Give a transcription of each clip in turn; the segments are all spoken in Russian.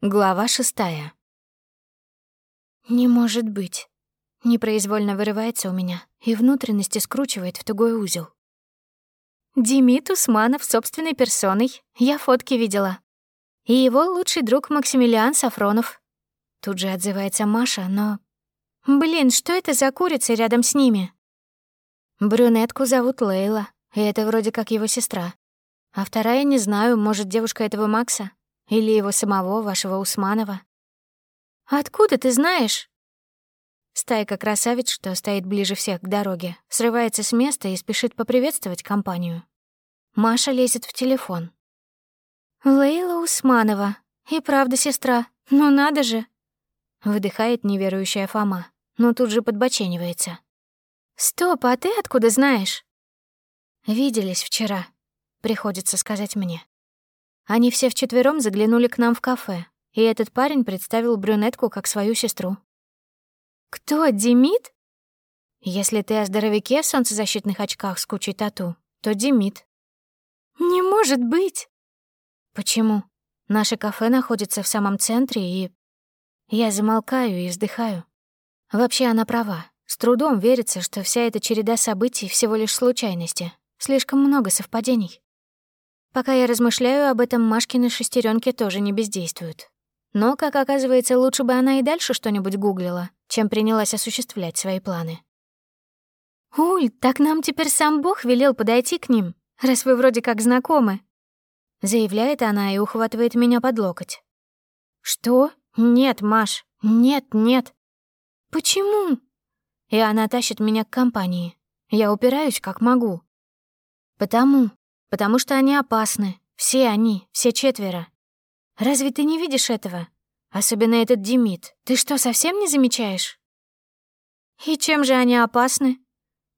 Глава шестая. «Не может быть». Непроизвольно вырывается у меня и внутренности скручивает в тугой узел. Демид Усманов собственной персоной. Я фотки видела. И его лучший друг Максимилиан Сафронов. Тут же отзывается Маша, но... Блин, что это за курица рядом с ними? Брюнетку зовут Лейла, и это вроде как его сестра. А вторая, не знаю, может, девушка этого Макса? Или его самого, вашего Усманова? Откуда ты знаешь? Стайка красавиц, что стоит ближе всех к дороге, срывается с места и спешит поприветствовать компанию. Маша лезет в телефон. «Лейла Усманова. И правда сестра. Ну надо же!» Выдыхает неверующая Фома, но тут же подбоченивается. «Стоп, а ты откуда знаешь?» «Виделись вчера», — приходится сказать мне. Они все вчетвером заглянули к нам в кафе, и этот парень представил брюнетку как свою сестру. «Кто, Демид?» «Если ты о здоровяке в солнцезащитных очках с кучей тату, то Демид». «Не может быть!» «Почему? Наше кафе находится в самом центре, и...» Я замолкаю и вздыхаю. Вообще она права. С трудом верится, что вся эта череда событий всего лишь случайности. Слишком много совпадений. Пока я размышляю об этом, Машкины шестеренки тоже не бездействуют. Но, как оказывается, лучше бы она и дальше что-нибудь гуглила, чем принялась осуществлять свои планы. «Уль, так нам теперь сам Бог велел подойти к ним, раз вы вроде как знакомы», заявляет она и ухватывает меня под локоть. «Что? Нет, Маш, нет, нет». «Почему?» И она тащит меня к компании. Я упираюсь, как могу. «Потому», Потому что они опасны. Все они, все четверо. Разве ты не видишь этого? Особенно этот Демид. Ты что, совсем не замечаешь? И чем же они опасны?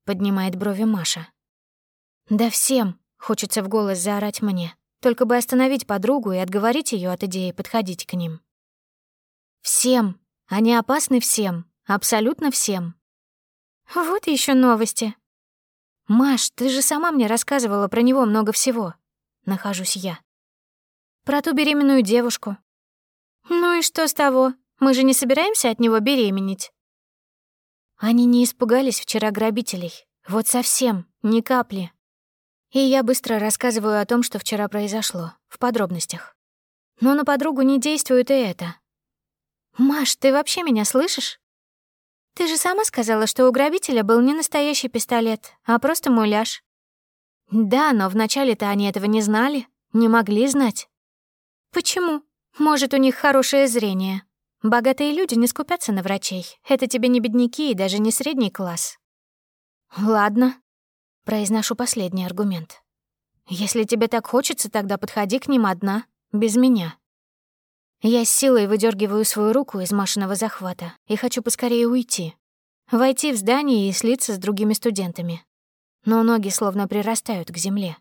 Поднимает брови Маша. Да всем, хочется в голос заорать мне. Только бы остановить подругу и отговорить ее от идеи подходить к ним. Всем. Они опасны всем. Абсолютно всем. Вот еще новости. «Маш, ты же сама мне рассказывала про него много всего». Нахожусь я. «Про ту беременную девушку». «Ну и что с того? Мы же не собираемся от него беременеть». Они не испугались вчера грабителей. Вот совсем, ни капли. И я быстро рассказываю о том, что вчера произошло, в подробностях. Но на подругу не действует и это. «Маш, ты вообще меня слышишь?» Ты же сама сказала, что у грабителя был не настоящий пистолет, а просто муляж. Да, но вначале-то они этого не знали, не могли знать. Почему? Может, у них хорошее зрение. Богатые люди не скупятся на врачей. Это тебе не бедняки и даже не средний класс. Ладно, произношу последний аргумент. Если тебе так хочется, тогда подходи к ним одна, без меня. Я с силой выдергиваю свою руку из Машиного захвата и хочу поскорее уйти. Войти в здание и слиться с другими студентами. Но ноги словно прирастают к земле.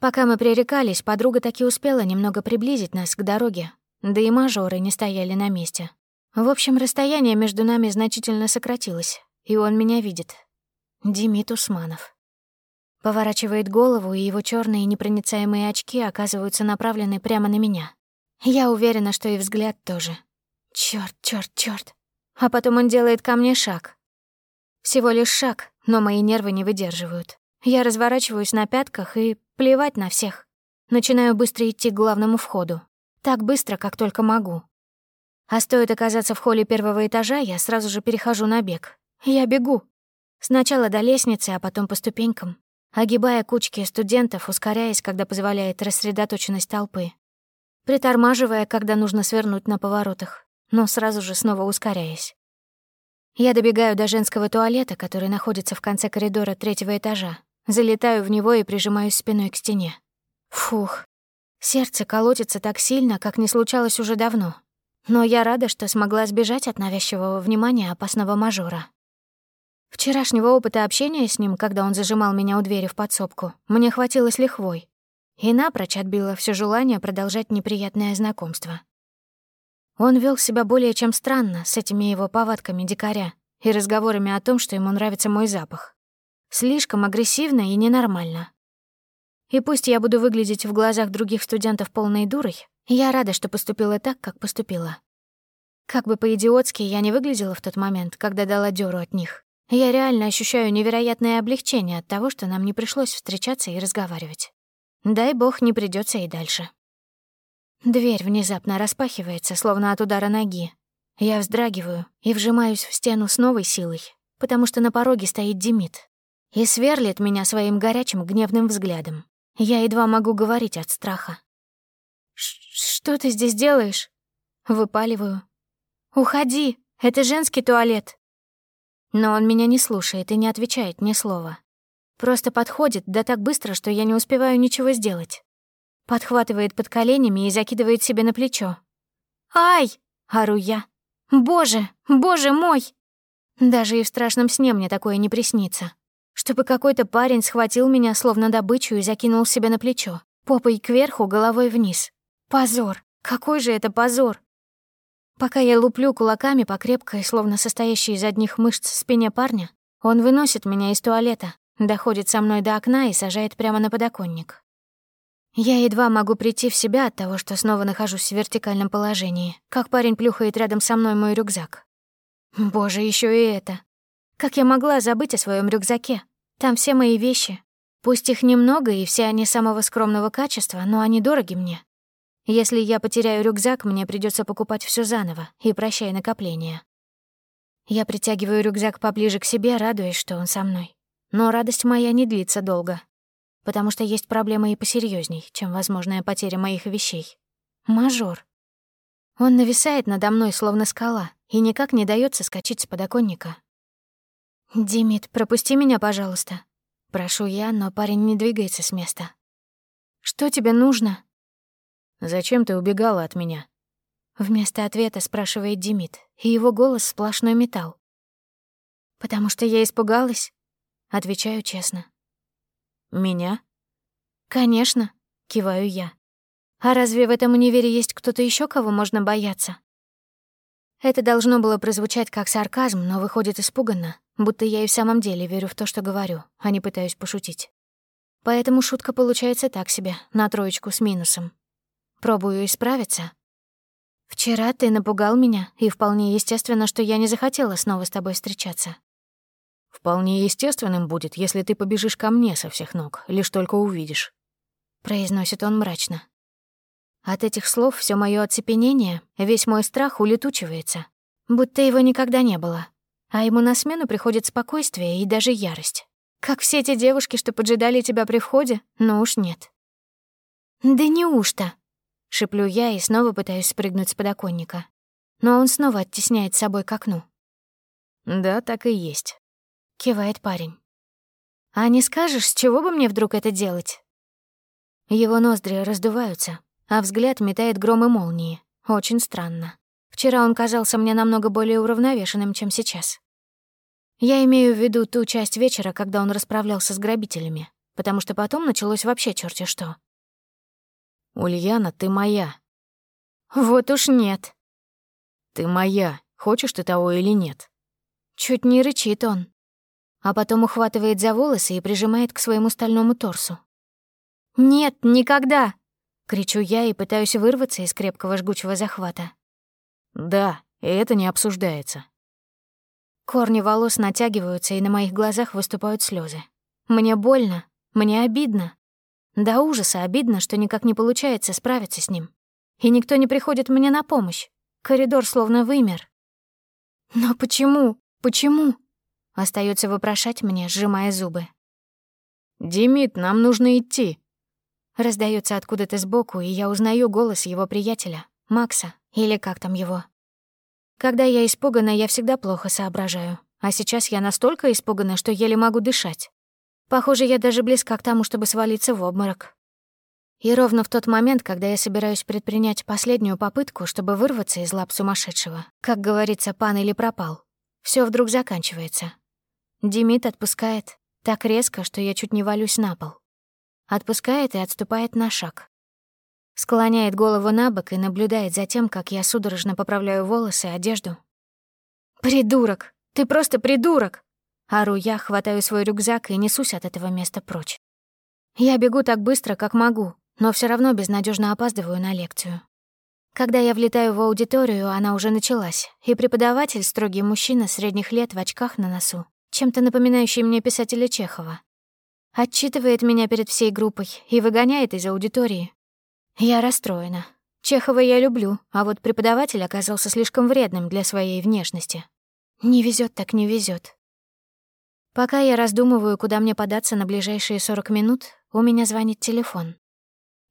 Пока мы пререкались, подруга таки успела немного приблизить нас к дороге, да и мажоры не стояли на месте. В общем, расстояние между нами значительно сократилось, и он меня видит. Демид Усманов. Поворачивает голову, и его черные непроницаемые очки оказываются направлены прямо на меня. Я уверена, что и взгляд тоже. Чёрт, чёрт, чёрт. А потом он делает ко мне шаг. Всего лишь шаг, но мои нервы не выдерживают. Я разворачиваюсь на пятках и плевать на всех. Начинаю быстро идти к главному входу. Так быстро, как только могу. А стоит оказаться в холле первого этажа, я сразу же перехожу на бег. Я бегу. Сначала до лестницы, а потом по ступенькам, огибая кучки студентов, ускоряясь, когда позволяет рассредоточенность толпы притормаживая, когда нужно свернуть на поворотах, но сразу же снова ускоряясь. Я добегаю до женского туалета, который находится в конце коридора третьего этажа, залетаю в него и прижимаюсь спиной к стене. Фух. Сердце колотится так сильно, как не случалось уже давно. Но я рада, что смогла сбежать от навязчивого внимания опасного мажора. Вчерашнего опыта общения с ним, когда он зажимал меня у двери в подсобку, мне хватило с лихвой и напрочь отбила все желание продолжать неприятное знакомство. Он вел себя более чем странно с этими его повадками дикаря и разговорами о том, что ему нравится мой запах. Слишком агрессивно и ненормально. И пусть я буду выглядеть в глазах других студентов полной дурой, Я рада, что поступила так, как поступила. Как бы по-идиотски я не выглядела в тот момент, когда дала дёру от них, я реально ощущаю невероятное облегчение от того, что нам не пришлось встречаться и разговаривать. Дай бог, не придется и дальше. Дверь внезапно распахивается, словно от удара ноги. Я вздрагиваю и вжимаюсь в стену с новой силой, потому что на пороге стоит Демид и сверлит меня своим горячим гневным взглядом. Я едва могу говорить от страха. «Что ты здесь делаешь?» Выпаливаю. «Уходи! Это женский туалет!» Но он меня не слушает и не отвечает ни слова. Просто подходит, да так быстро, что я не успеваю ничего сделать. Подхватывает под коленями и закидывает себе на плечо. «Ай!» — ору я. «Боже! Боже мой!» Даже и в страшном сне мне такое не приснится. Чтобы какой-то парень схватил меня, словно добычу, и закинул себе на плечо, попой кверху, головой вниз. Позор! Какой же это позор! Пока я луплю кулаками по крепкой, словно состоящей из одних мышц спине парня, он выносит меня из туалета, доходит со мной до окна и сажает прямо на подоконник. Я едва могу прийти в себя от того, что снова нахожусь в вертикальном положении, как парень плюхает рядом со мной мой рюкзак. Боже, еще и это. Как я могла забыть о своем рюкзаке? Там все мои вещи. Пусть их немного, и все они самого скромного качества, но они дороги мне. Если я потеряю рюкзак, мне придется покупать все заново, и прощай накопления. Я притягиваю рюкзак поближе к себе, радуясь, что он со мной. Но радость моя не длится долго, потому что есть проблемы и посерьезней, чем возможная потеря моих вещей. Мажор. Он нависает надо мной, словно скала, и никак не дается скачать с подоконника. «Димит, пропусти меня, пожалуйста». Прошу я, но парень не двигается с места. «Что тебе нужно?» Зачем ты убегала от меня?» Вместо ответа спрашивает Демид, и его голос сплошной металл. «Потому что я испугалась?» Отвечаю честно. «Меня?» «Конечно», — киваю я. «А разве в этом универе есть кто-то еще, кого можно бояться?» Это должно было прозвучать как сарказм, но выходит испуганно, будто я и в самом деле верю в то, что говорю, а не пытаюсь пошутить. Поэтому шутка получается так себе, на троечку с минусом. Пробую исправиться. Вчера ты напугал меня, и вполне естественно, что я не захотела снова с тобой встречаться. Вполне естественным будет, если ты побежишь ко мне со всех ног, лишь только увидишь. Произносит он мрачно. От этих слов все мое оцепенение, весь мой страх улетучивается, будто его никогда не было. А ему на смену приходит спокойствие и даже ярость. Как все те девушки, что поджидали тебя при входе, но уж нет. «Да неужто?» — шеплю я и снова пытаюсь спрыгнуть с подоконника. Но он снова оттесняет с собой к окну. «Да, так и есть», — кивает парень. «А не скажешь, с чего бы мне вдруг это делать?» Его ноздри раздуваются, а взгляд метает гром и молнии. Очень странно. Вчера он казался мне намного более уравновешенным, чем сейчас. Я имею в виду ту часть вечера, когда он расправлялся с грабителями, потому что потом началось вообще черти что. «Ульяна, ты моя». «Вот уж нет». «Ты моя, хочешь ты того или нет?» Чуть не рычит он, а потом ухватывает за волосы и прижимает к своему стальному торсу. «Нет, никогда!» — кричу я и пытаюсь вырваться из крепкого жгучего захвата. «Да, и это не обсуждается». Корни волос натягиваются, и на моих глазах выступают слезы. Мне больно, мне обидно. До ужаса обидно, что никак не получается справиться с ним. И никто не приходит мне на помощь. Коридор словно вымер. «Но почему? Почему?» Остается вопрошать мне, сжимая зубы. «Димит, нам нужно идти!» Раздается откуда-то сбоку, и я узнаю голос его приятеля, Макса, или как там его. Когда я испугана, я всегда плохо соображаю. А сейчас я настолько испугана, что еле могу дышать. Похоже, я даже близка к тому, чтобы свалиться в обморок. И ровно в тот момент, когда я собираюсь предпринять последнюю попытку, чтобы вырваться из лап сумасшедшего, как говорится, пан или пропал, все вдруг заканчивается. Демид отпускает так резко, что я чуть не валюсь на пол. Отпускает и отступает на шаг. Склоняет голову на бок и наблюдает за тем, как я судорожно поправляю волосы, одежду. «Придурок! Ты просто придурок!» Ору я, хватаю свой рюкзак и несусь от этого места прочь. Я бегу так быстро, как могу, но все равно безнадежно опаздываю на лекцию. Когда я влетаю в аудиторию, она уже началась, и преподаватель, строгий мужчина средних лет в очках на носу, чем-то напоминающий мне писателя Чехова, отчитывает меня перед всей группой и выгоняет из аудитории. Я расстроена. Чехова я люблю, а вот преподаватель оказался слишком вредным для своей внешности. Не везет так не везет. Пока я раздумываю, куда мне податься на ближайшие 40 минут, у меня звонит телефон.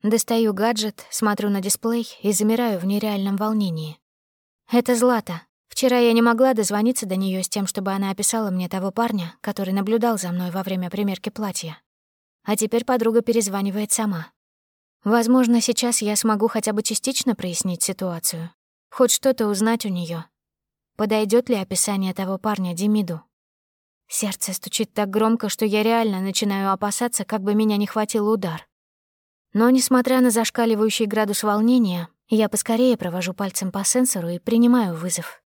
Достаю гаджет, смотрю на дисплей и замираю в нереальном волнении. Это Злата. Вчера я не могла дозвониться до нее с тем, чтобы она описала мне того парня, который наблюдал за мной во время примерки платья. А теперь подруга перезванивает сама. Возможно, сейчас я смогу хотя бы частично прояснить ситуацию. Хоть что-то узнать у нее. Подойдет ли описание того парня Демиду? Сердце стучит так громко, что я реально начинаю опасаться, как бы меня не хватил удар. Но, несмотря на зашкаливающий градус волнения, я поскорее провожу пальцем по сенсору и принимаю вызов.